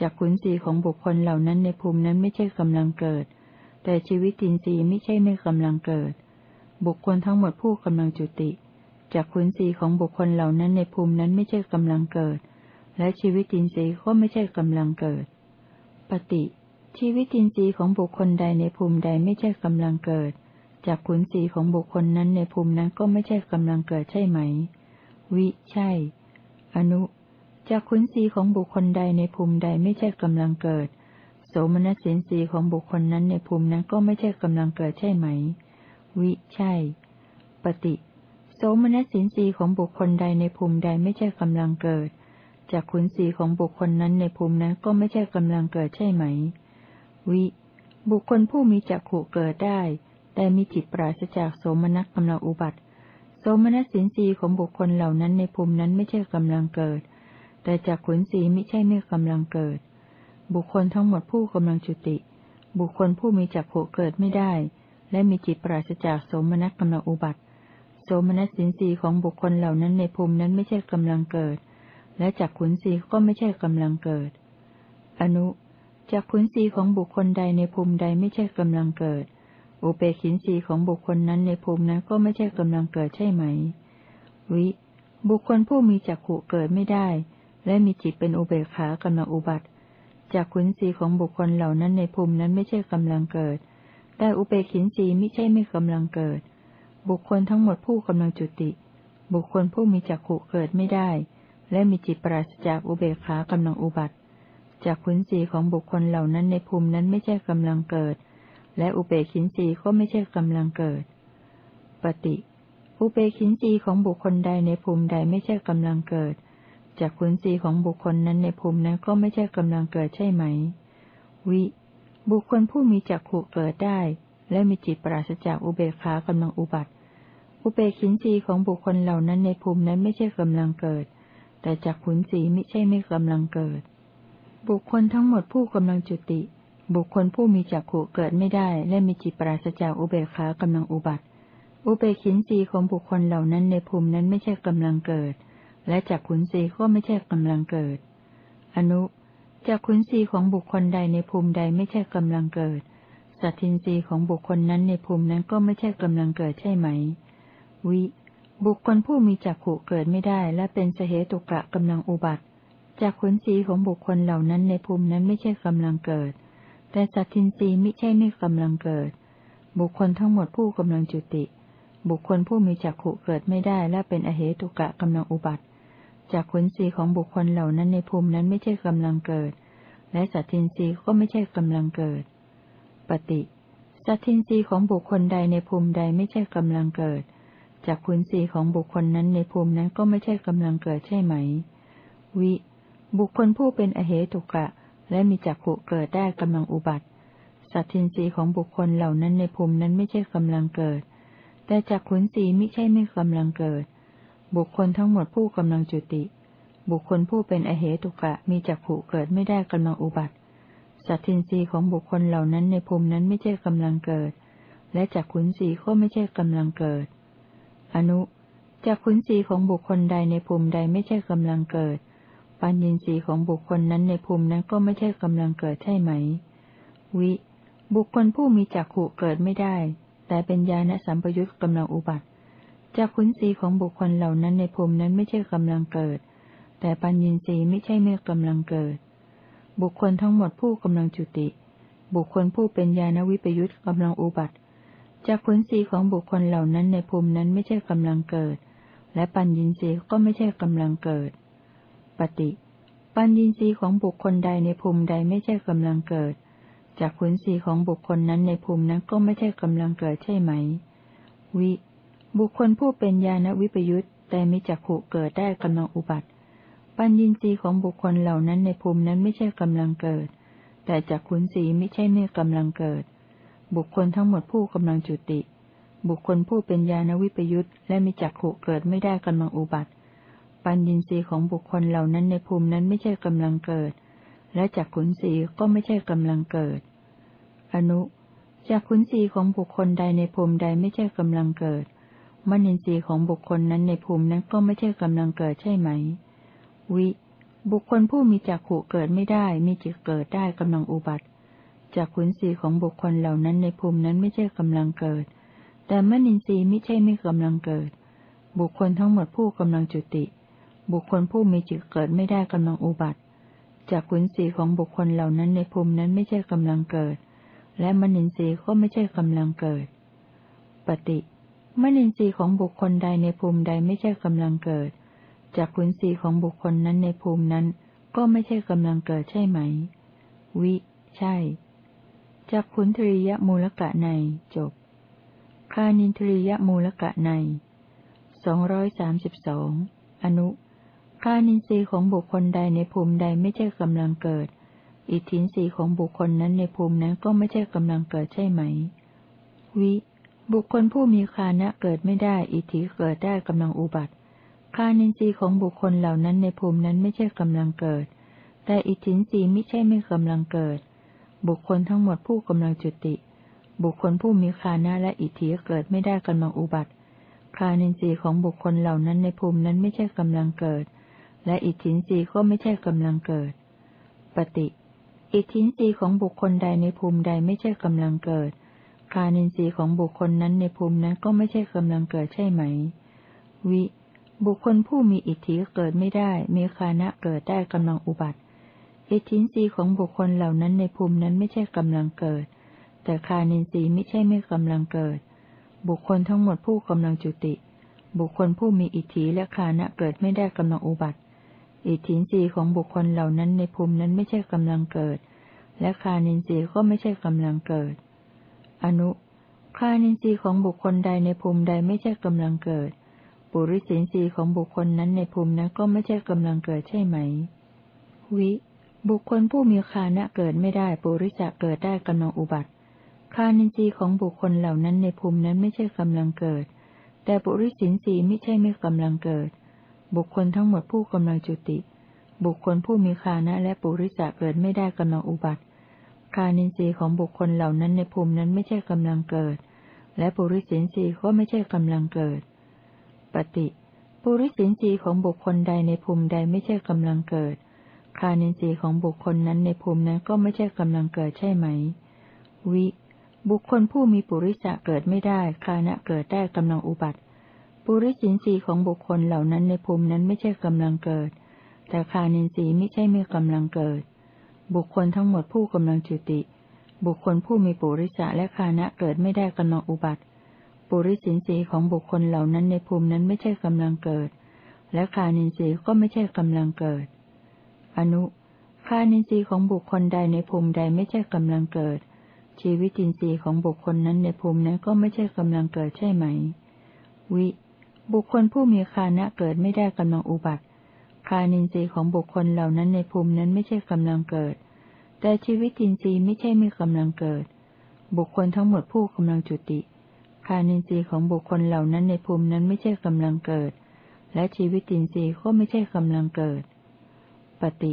จากขุนศีของบุคคลเหล่านั้นในภูมินั้นไม่ใช่กำลังเกิด แต่ชีวิตินทรีย์ไม่ใช่ไม่กำลังเกิด บุคคลทั้งหมดผู้กำลังจุติ จากขุนศีของบุคคลเหล่านั้นในภูมินั้นไม่ใช่กำลังเกิด และชีวิตินทรีย์ก็ไม่ใช่กำลังเกิด ปฏิ ชีวิตินทรีย์ของบุคคลใดในภูมิใดไม่ใช่กำลังเกิด จากขุนศีของบุคคลนั้นในภูมินั้นก็ไม่ใช่กำลังเกิดใช่ไหม วิ ใช่ อนุ จากขุนศีของบุคคลใดในภูมิใดไม่ใช่กำลังเกิด โสมนัสสินสีของบุคคลนั้นในภูมินั้นก็ไม่ใช่กำลังเกิดใช่ไหม วิใช่ ปฏิ โสมนัสสินสีของบุคคลใดในภูมิใดไม่ใช่กำลังเกิด จากขุนศีของบุคคลนั้นในภูมินั้นก็ไม่ใช่กำลังเกิดใช่ไหม วิ บุคคลผู้มีจักขู่เกิดได้ แต่มีจิตปราศจากโสมนัสกำลังอุบัติ โสมนัสสินสีของบุคคลเหล่านั้นในภูมินั้นไม่ใช่กำลังเกิด แต่จากขุนสีไม่ใช่ไม่กำลังเกิด บุคคลทั้งหมดผู้กำลังจุติ บุคคลผู้มีจักขุเกิดไม่ได้ และมีจิตปราศจากสมณกำลังอุบัติ โสมนัสสินสีของบุคคลเหล่านั้นในภูมินั้นไม่ใช่กำลังเกิด และจากขุนสีก็ไม่ใช่กำลังเกิด อนุจากขุนสีของบุคคลใดในภูมิใดไม่ใช่กำลังเกิด อุเบกินสีของบุคคลนั้นในภูมินั้นก็ไม่ใช่กำลังเกิดใช่ไหม วิ บุคคลผู้มีจักขุเกิดไม่ได้ และมีจิตเป็นอุเบกขากำลังอุบัติจากขุนสีของบุคคลเหล่านั้นในภูมินั้นไม่ใช่กำลังเกิด แต่อุเบกินสีไม่ใช่ไม่กำลังเกิด บุคคลทั้งหมดผู้กำลังจุติ บุคคลผู้มีจักขุเกิดไม่ได้ และมีจิตปราศจากอุเบกขากำลังอุบัติจากขุนสีของบุคคลเหล่านั้นในภูมินั้นไม่ใช่กำลังเกิด และอุเบกินสีก็ไม่ใช่กำลังเกิด ปฏิ อุเบกินสีของบุคคลใดในภูมิใดไม่ใช่กำลังเกิด จากขุนสีของบุคคลนั้นในภูมินั้นก็ไม่ใช่กำลังเกิดใช่ไหม วิ บุคคลผู้มีจักขุเกิดได้ และมีจิตปราศจากอุเบกขากำลังอุบัติ อุเบกินสีของบุคคลเหล่านั้นในภูมินั้นไม่ใช่กำลังเกิด แต่จากขุนสีไม่ใช่ไม่กำลังเกิด บุคคลทั้งหมดผู้กำลังจุติ บุคคลผู้มีจักขุเกิดไม่ได้ และมีจิตปราศจากอุเบกขากำลังอุบัติ อุเบกินสีของบุคคลเหล่านั้นในภูมินั้นไม่ใช่กำลังเกิด และจักขุนสีก็ไม่ใช่กำลังเกิด อนุจักขุนสีของบุคคลใดในภูมิใดไม่ใช่กำลังเกิด สัตทินรีของบุคคลนั้นในภูมินั้นก็ไม่ใช่กำลังเกิดใช่ไหม วิ บุคคลผู้มีจักขุเกิดไม่ได้และเป็นสเหตุกะกำลังอุบัติ จากขนสีของบุคคลเหล่านั้นในภูมินั้นไม่ใช่กำลังเกิด แต่สัตทินรีไม่ใช่ไม่กำลังเกิด บุคคลทั้งหมดผู้กำลังจุติ บุคคลผู้มีจักขุเกิดไม่ได้และเป็นอเหตุกะกำลังอุบัติ จากขนสีของบุคคลเหล่านั้นในภูมินั้นไม่ใช่กำลังเกิด และสัตทินรีก็ไม่ใช่กำลังเกิด ปฏิสัตทินรีของบุคคลใดในภูมิใดไม่ใช่กำลังเกิด จากขุนสีของบุคคลนั้นในภูมินั้นก็ไม่ใช่กำลังเกิดใช่ไหม วิ บุคคลผู้เป็นอเหตุกะ และมีจักขุเกิดได้กำลังอุบัติ สัตทินรีของบุคคลเหล่านั้นในภูมินั้นไม่ใช่กำลังเกิด แต่จักขุนสีไม่ใช่ไม่กำลังเกิด บุคคลทั้งหมดผู้กำลังจุติ บุคคลผู้เป็นอเหตุกะมีจักขุเกิดไม่ได้กำลังอุบัติ สัตทินรีของบุคคลเหล่านั้นในภูมินั้นไม่ใช่กำลังเกิด และจักขุนสีก็ไม่ใช่กำลังเกิด อนุจักขุนสีของบุคคลใดในภูมิใดไม่ใช่กำลังเกิด ปัญญีสีของบุคคลนั้นในภูมินั้นก็ไม่ใช่กำลังเกิดใช่ไหม วิ บุคคลผู้มีจักขุเกิดไม่ได้ แต่เป็นญาณสัมปยุตกำลังอุบัติ จักขุนสีของบุคคลเหล่านั้นในภูมินั้นไม่ใช่กำลังเกิด แต่ปัญญีสีไม่ใช่ไม่กำลังเกิด บุคคลทั้งหมดผู้กำลังจุติ บุคคลผู้เป็นญาณวิปยุตกำลังอุบัติจักขุนสีของบุคคลเหล่านั้นในภูมินั้นไม่ใช่กำลังเกิด และปัญญีสีก็ไม่ใช่กำลังเกิด ปฏิ ปัญญีสีของบุคคลใดในภูมิใดไม่ใช่กำลังเกิดจากขุนสีของบุคคลนั้นในภูมินั้นก็ไม่ใช่กำลังเกิดใช่ไหม วิ บุคคลผู้เป็นญาณวิปยุตแต่มีจักขุเกิดได้กำลังอุบัติ ปัญญีสีของบุคคลเหล่านั้นในภูมินั้นไม่ใช่กำลังเกิด แต่จากขุนสีไม่ใช่ไม่กำลังเกิด บุคคลทั้งหมดผู้กำลังจุติ บุคคลผู้เป็นญาณวิปยุตและมีจักขุเกิดไม่ได้กำลังอุบัติ ปัญญินทรีย์ของบุคคลเหล่านั้นในภูมินั้นไม่ใช่กำลังเกิด และจากขุนศีก็ไม่ใช่กำลังเกิด อนุจากขุนศีของบุคคลใดในภูมิใดไม่ใช่กำลังเกิด มณินทรีย์ของบุคคลนั้นในภูมินั้นก็ไม่ใช่กำลังเกิดใช่ไหม วิ บุคคลผู้มีจักขุเกิดไม่ได้ มีจิตเกิดได้กำลังอุบัติจากขุนศีของบุคคลเหล่านั้นในภูมินั้นไม่ใช่กำลังเกิด แต่มณินทรีย์ไม่ใช่ไม่กำลังเกิด บุคคลทั้งหมดผู้กำลังจุติ บุคคลผู้มีจิตเกิดไม่ได้กำลังอุบัติจากขุนสีของบุคคลเหล่านั้นในภูมินั้นไม่ใช่กำลังเกิด และมนินทรีย์ก็ไม่ใช่กำลังเกิด ปฏิ มนินทรีย์ของบุคคลใดในภูมิใดไม่ใช่กำลังเกิดจากขุนสีของบุคคลนั้นในภูมินั้น ก็ไม่ใช่กำลังเกิดใช่ไหม วิ ใช่จากขุนทริยมูลกะในจบคานินทริยมูลกะในสองร้อยสามสิบสองอนุกานินทรีย์ของบุคคลใดในภูมิใดไม่ใช่กำลังเกิด อิทธินทรีย์ของบุคคลนั้นในภูมินั้นก็ไม่ใช่กำลังเกิดใช่ไหม วิ บุคคลผู้มีคานะเกิดไม่ได้ อิทธิเกิดได้กำลังอุบัติ คานินทรีย์ของบุคคลเหล่านั้นในภูมินั้นไม่ใช่กำลังเกิด แต่อิทธินทรีย์ไม่ใช่ไม่กำลังเกิด บุคคลทั้งหมดผู้กำลังจุติ บุคคลผู้มีคานะและอิทธิเกิดไม่ได้กำลังอุบัติ คานินทรีย์ของบุคคลเหล่านั้นในภูมินั้นไม่ใช่กำลังเกิด และอิทธินรีก็ไม่ใช่กำลังเกิด ปฏิ อิทธินรีของบุคคลใดในภูมิใดไม่ใช่กำลังเกิด คานินทรีย์ของบุคคลนั้นในภูมินั้นก็ไม่ใช่กำลังเกิดใช่ไหม วิ บุคคลผู้มีอิทธิเกิดไม่ได้ มีคานะเกิดได้กำลังอุบัติ อิทธินทรีย์ของบุคคลเหล่านั้นในภูมินั้นไม่ใช่กำลังเกิด แต่คานินทรีย์ไม่ใช่ไม่กำลังเกิด บุคคลทั้งหมดผู้กำลังจุติ บุคคลผู้มีอิทธิและคานะเกิดไม่ได้กำลังอุบัติ อิทธินทรีย์ของบุคคลเหล่านั้นในภูมินั้นไม่ใช่กำลังเกิด และคานินทรีย์ก็ไม่ใช่กำลังเกิด อนุคานินทรีย์ของบุคคลใดในภูมิใดไม่ใช่กำลังเกิด ปุริสินทรีย์ของบุคคลนั้นในภูมินั้นก็ไม่ใช่กำลังเกิดใช่ไหม วิ บุคคลผู้มีคานะเกิดไม่ได้ปุริจะเกิดได้กำลังอุบัติ คานินทรีย์ของบุคคลเหล่านั้นในภูมินั้นไม่ใช่กำลังเกิด แต่ปุริสินทรีย์ไม่ใช่ไม่กำลังเกิด บุคคลทั้งหมดผู้กำลังจุติ บุคคลผู้มีคานะและปุริจะเกิดไม่ได้กำลังอุบัติ คานินทรีย์ของบุคคลเหล่านั้นในภูมินั้นไม่ใช่กำลังเกิด และปุริสินสีก็ไม่ใช่กำลังเกิด ปฏิปุริสินสีของบุคคลใดในภูมิใดไม่ใช่กำลังเกิด คานินทรีย์ของบุคคลนั้นในภูมินั้นก็ไม่ใช่กำลังเกิดใช่ไหม วิ บุคคลผู้มีปุริสะเกิดไม่ได้คานะเกิดได้กำลังอุบัติปุริสินสีของบุคคลเหล่านั้นในภูมินั้นไม่ใช่กำลังเกิด แต่คานินทรีย์ไม่ใช่ไม่กำลังเกิด บุคคลทั้งหมดผู้กำลังจุติ บุคคลผู้มีปุริสะและคานะเกิดไม่ได้กำลังอุบัติ ปุริสินสีของบุคคลเหล่านั้นในภูมินั้นไม่ใช่กำลังเกิด และคานินทรีก็ไม่ใช่กำลังเกิด อนุ คานินทรีของบุคคลใดในภูมิใดไม่ใช่กำลังเกิด ชีวิตินทรีย์ของบุคคลนั้นในภูมินั้นก็ไม่ใช่กำลังเกิดใช่ไหม วิ บุคคลผู้มีคานะเกิดไม่ได้กำลังอุบัติ คานินทรีย์ของบุคคลเหล่านั้นในภูมินั้นไม่ใช่กำลังเกิด แต่ชีวิตินทรีย์ไม่ใช่ไม่กำลังเกิด บุคคลทั้งหมดผู้กำลังจุติ คานินทรีย์ของบุคคลเหล่านั้นในภูมินั้นไม่ใช่กำลังเกิด และชีวิตินทรีย์ก็ไม่ใช่กำลังเกิด ปฏิ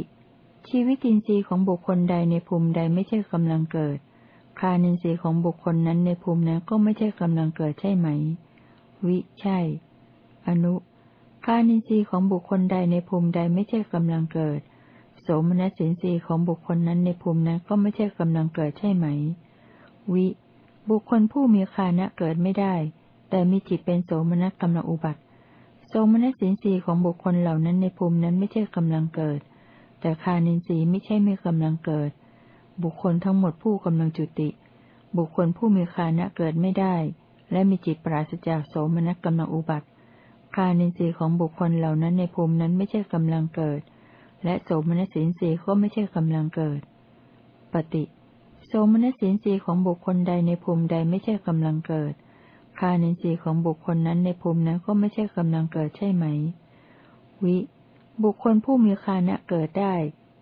ชีวิตินทรีย์ของบุคคลใดในภูมิใดไม่ใช่กำลังเกิด คานินทรีย์ของบุคคลนั้นในภูมินั้นก็ไม่ใช่กำลังเกิดใช่ไหม วิ ใช่ อนุ คานินทรีย์ของบุคคลใดในภูมิใดไม่ใช่กำลังเกิด โสมนัสินสีของบุคคลนั้นในภูมินั้นก็ไม่ใช่กำลังเกิดใช่ไหม วิ บุคคลผู้มีคานะเกิดไม่ได้ แต่มีจิตเป็นโสมนัสกำลังอุบัติ โสมนัสินสีของบุคคลเหล่านั้นในภูมินั้นไม่ใช่กำลังเกิด แต่คานินทรีย์ไม่ใช่ไม่กำลังเกิด บุคคลทั้งหมดผู้กำลังจุติ บุคคลผู้มีคานะเกิดไม่ได้ และมีจิตปราศจากโสมนัสกำลังอุบัติ คานินทรีย์ของบุคคลเหล่านั้นในภูมินั้นไม่ใช่กำลังเกิด และโสมนัสินสีก็ไม่ใช่กำลังเกิด ปฏิโสมนัสินสีของบุคคลใดในภูมิใดไม่ใช่กำลังเกิด คานินทรีย์ของบุคคลนั้นในภูมินั้นก็ไม่ใช่กำลังเกิดใช่ไหม วิ บุคคลผู้มีคานะเกิดได้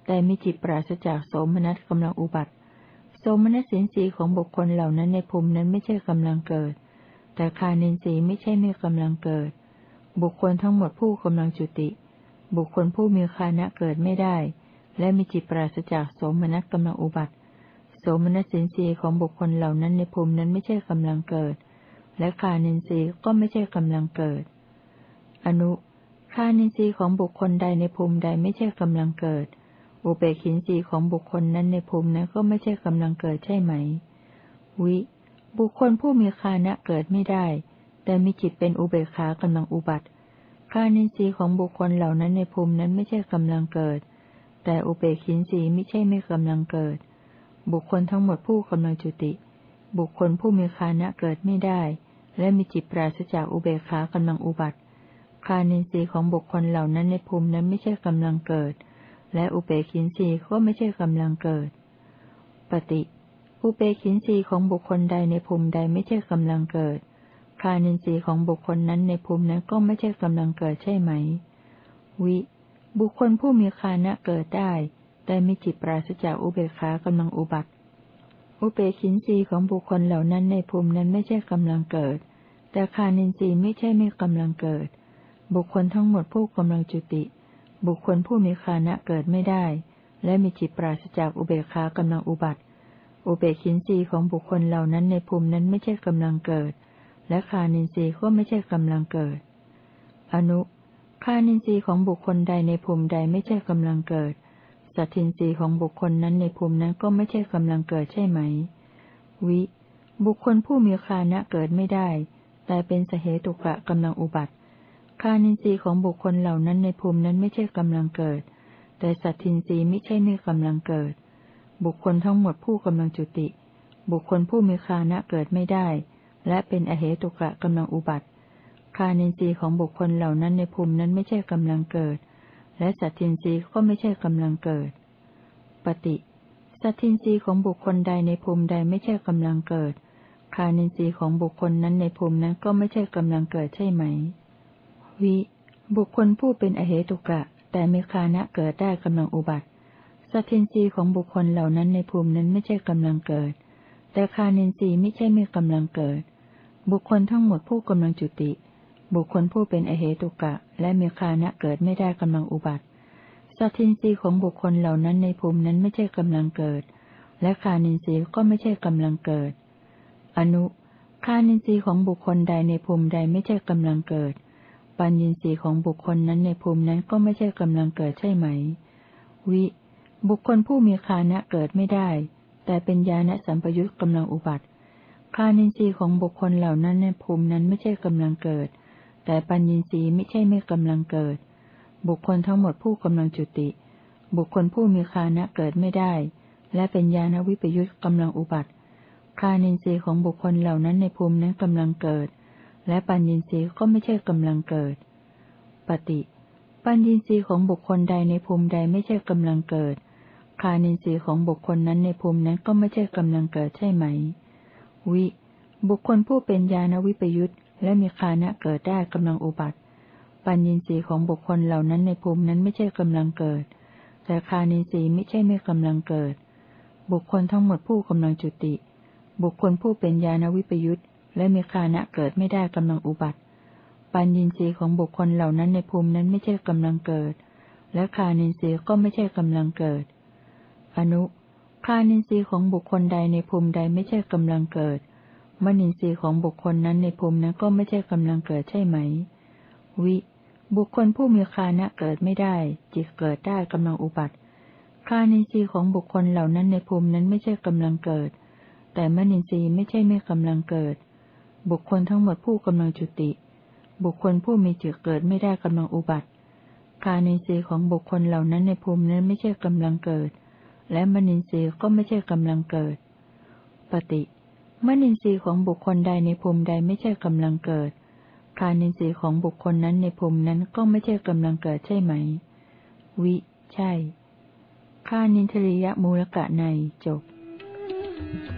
แต่มีจิตปราศจากโสมนัสกำลังอุบัติ โสมนัสินสีของบุคคลเหล่านั้นในภูมินั้นไม่ใช่กำลังเกิด แต่คานินทรีย์ไม่ใช่ไม่กำลังเกิด บุคคลทั้งหมดผู้กำลังจุติ บุคคลผู้มีคานะเกิดไม่ได้ และมีจิตปราศจากโสมนัสกำลังอุบัติ โสมนัสสินสีของบุคคลเหล่านั้นในภูมินั้นไม่ใช่กำลังเกิด และคานินทรีย์ก็ไม่ใช่กำลังเกิด อนุคานินทรีย์ของบุคคลใดในภูมิใดไม่ใช่กำลังเกิด อุเบกินทรีย์ของบุคคลนั้นในภูมินั้นก็ไม่ใช่กำลังเกิดใช่ไหม วิ บุคคลผู้มีคานะเกิดไม่ได้ แต่มีจิตเป็นอุเบกขากำลังอุบัติคานินทรีย์ของบุคคลเหล่านั้นในภูมินั้นไม่ใช่กำลังเกิด แต่อุเบกินทรีย์ไม่ใช่ไม่กำลังเกิด บุคคลทั้งหมดผู้กำลังจุติ บุคคลผู้มีคานะเกิดไม่ได้ และมีจิตปราศจากอุเบกขากำลังอุบัติคานินทรีย์ของบุคคลเหล่านั้นในภูมินั้นไม่ใช่กำลังเกิด และอุเบกินทรีย์ก็ไม่ใช่กำลังเกิด ปฏิ อุเบกินทรีย์ของบุคคลใดในภูมิใดไม่ใช่กำลังเกิด คานินทรีย์ของบุคคลนั้นในภูมินั้นก็ไม่ใช่กำลังเกิดใช่ไหม วิ บุคคลผู้มีคานะเกิดได้ แต่มีจิตปราศจากอุเบกขากำลังอุบัติ อุเบกินทรีย์ของบุคคลเหล่านั้นในภูมินั้นไม่ใช่กำลังเกิด แต่คานินทรีย์ไม่ใช่ไม่กำลังเกิด บุคคลทั้งหมดผู้กำลังจุติ บุคคลผู้มีคานะเกิดไม่ได้ และมีจิตปราศจากอุเบกขากำลังอุบัติ อุเบกินทรีย์ของบุคคลเหล่านั้นในภูมินั้นไม่ใช่กำลังเกิด และคานินทรีย์ก็ไม่ใช่กำลังเกิด อนุ คานินทรีย์ของบุคคลใดในภูมิใดไม่ใช่กำลังเกิด สัตทินทรีย์ของบุคคลนั้นในภูมินั้นก็ไม่ใช่กำลังเกิดใช่ไหม วิ บุคคลผู้มีคานะเกิดไม่ได้ แต่เป็นสเหตุกะกำลังอุบัติ คานินทรีย์ของบุคคลเหล่านั้นในภูมินั้นไม่ใช่กำลังเกิด แต่สัตทินทรีย์ไม่ใช่ไม่กำลังเกิด บุคคลทั้งหมดผู้กำลังจุติ บุคคลผู้มีคานะเกิดไม่ได้ และเป็นอเหตุกะกำลังอุบัติ คานินทรีย์ของบุคคลเหล่านั้นในภูมินั้นไม่ใช่กำลังเกิด และสัตทินทรีย์ก็ไม่ใช่กำลังเกิด ปฏิสัตทินรีของบุคคลใดในภูมิใดไม่ใช่กำลังเกิด คานินทรีย์ของบุคคลนั้นในภูมินั้นก็ไม่ใช่กำลังเกิดใช่ไหม วิ บุคคลผู้เป็นอเหตุกะ แต่มีคานะเกิดได้กำลังอุบัติสัตทินรีของบุคคลเหล่านั้นในภูมินั้นไม่ใช่กำลังเกิด แต่คานินทรีย์ไม่ใช่ไม่กำลังเกิด บุคคลทั้งหมดผู้กำลังจุติ บุคคลผู้เป็นอเหตุกะ และมีคานะเกิดไม่ได้กำลังอุบัติสัตทินรีของบุคคลเหล่านั้นในภูมินั้นไม่ใช่กำลังเกิด และคานินทรีย์ก็ไม่ใช่กำลังเกิด อนุคานินทรีย์ของบุคคลใดในภูมิใดไม่ใช่กำลังเกิด ปัญญินทรีย์ของบุคคลนั้นในภูมินั้นก็ไม่ใช่กำลังเกิดใช่ไหม วิ บุคคลผู้มีคานะเกิดไม่ได้ แต่เป็นญาณสัมปยุตกำลังอุบัติ คานินทรีย์ของบุคคลเหล่านั้นในภูมินั้นไม่ใช่กำลังเกิด แต่ปัญญินทรีย์ไม่ใช่ไม่กำลังเกิด บุคคลทั้งหมดผู้กำลังจุติ บุคคลผู้มีคานะเกิดไม่ได้ และเป็นญาณวิปยุตกำลังอุบัติ คานินทรีย์ของบุคคลเหล่านั้นในภูมินั้นกำลังเกิด และปัญญินทรีย์ก็ไม่ใช่กำลังเกิด ปฏิ ปัญญินทรีย์ของบุคคลใดในภูมิใดไม่ใช่กำลังเกิด คานินทรีย์ของบุคคลนั้นในภูมินั้นก็ไม่ใช่กำลังเกิดใช่ไหม วิ บุคคลผู้เป็นญาณวิปยุตและมีคานะเกิดได้กำลังอุบัติ ปัญญีสีของบุคคลเหล่านั้นในภูมินั้นไม่ใช่กำลังเกิด แต่คานินสีไม่ใช่ไม่กำลังเกิด บุคคลทั้งหมดผู้กำลังจุติ บุคคลผู้เป็นญาณวิปยุตและมีคานะเกิดไม่ได้กำลังอุบัติ ปัญญีสีของบุคคลเหล่านั้นในภูมินั้นไม่ใช่กำลังเกิด และคานินสีก็ไม่ใช่กำลังเกิด อนุ คานินสีของบุคคลใดในภูมิใดไม่ใช่กำลังเกิด มนินทรีย์ของบุคคลนั้นในภูมินั้นก็ไม่ใช่กำลังเกิดใช่ไหม วิ บุคคลผู้มีคานะเกิดไม่ได้ จิตเกิดได้กำลังอุบัติ คานินทรีย์ของบุคคลเหล่านั้นในภูมินั้นไม่ใช่กำลังเกิด แต่มนินทรีย์ไม่ใช่ไม่กำลังเกิด บุคคลทั้งหมดผู้กำลังจุติ บุคคลผู้มีจิตเกิดไม่ได้กำลังอุบัติ คานินทรีย์ของบุคคลเหล่านั้นในภูมินั้นไม่ใช่กำลังเกิด และมนินทรีย์ก็ไม่ใช่กำลังเกิด ปฏิ มนินทรีย์ของบุคคลใดในภูมิใดไม่ใช่กำลังเกิด คานินทรีย์ของบุคคลนั้นในภูมินั้นก็ไม่ใช่กำลังเกิดใช่ไหม วิ ใช่ คานินทริยมูลกะในจบ Thank you.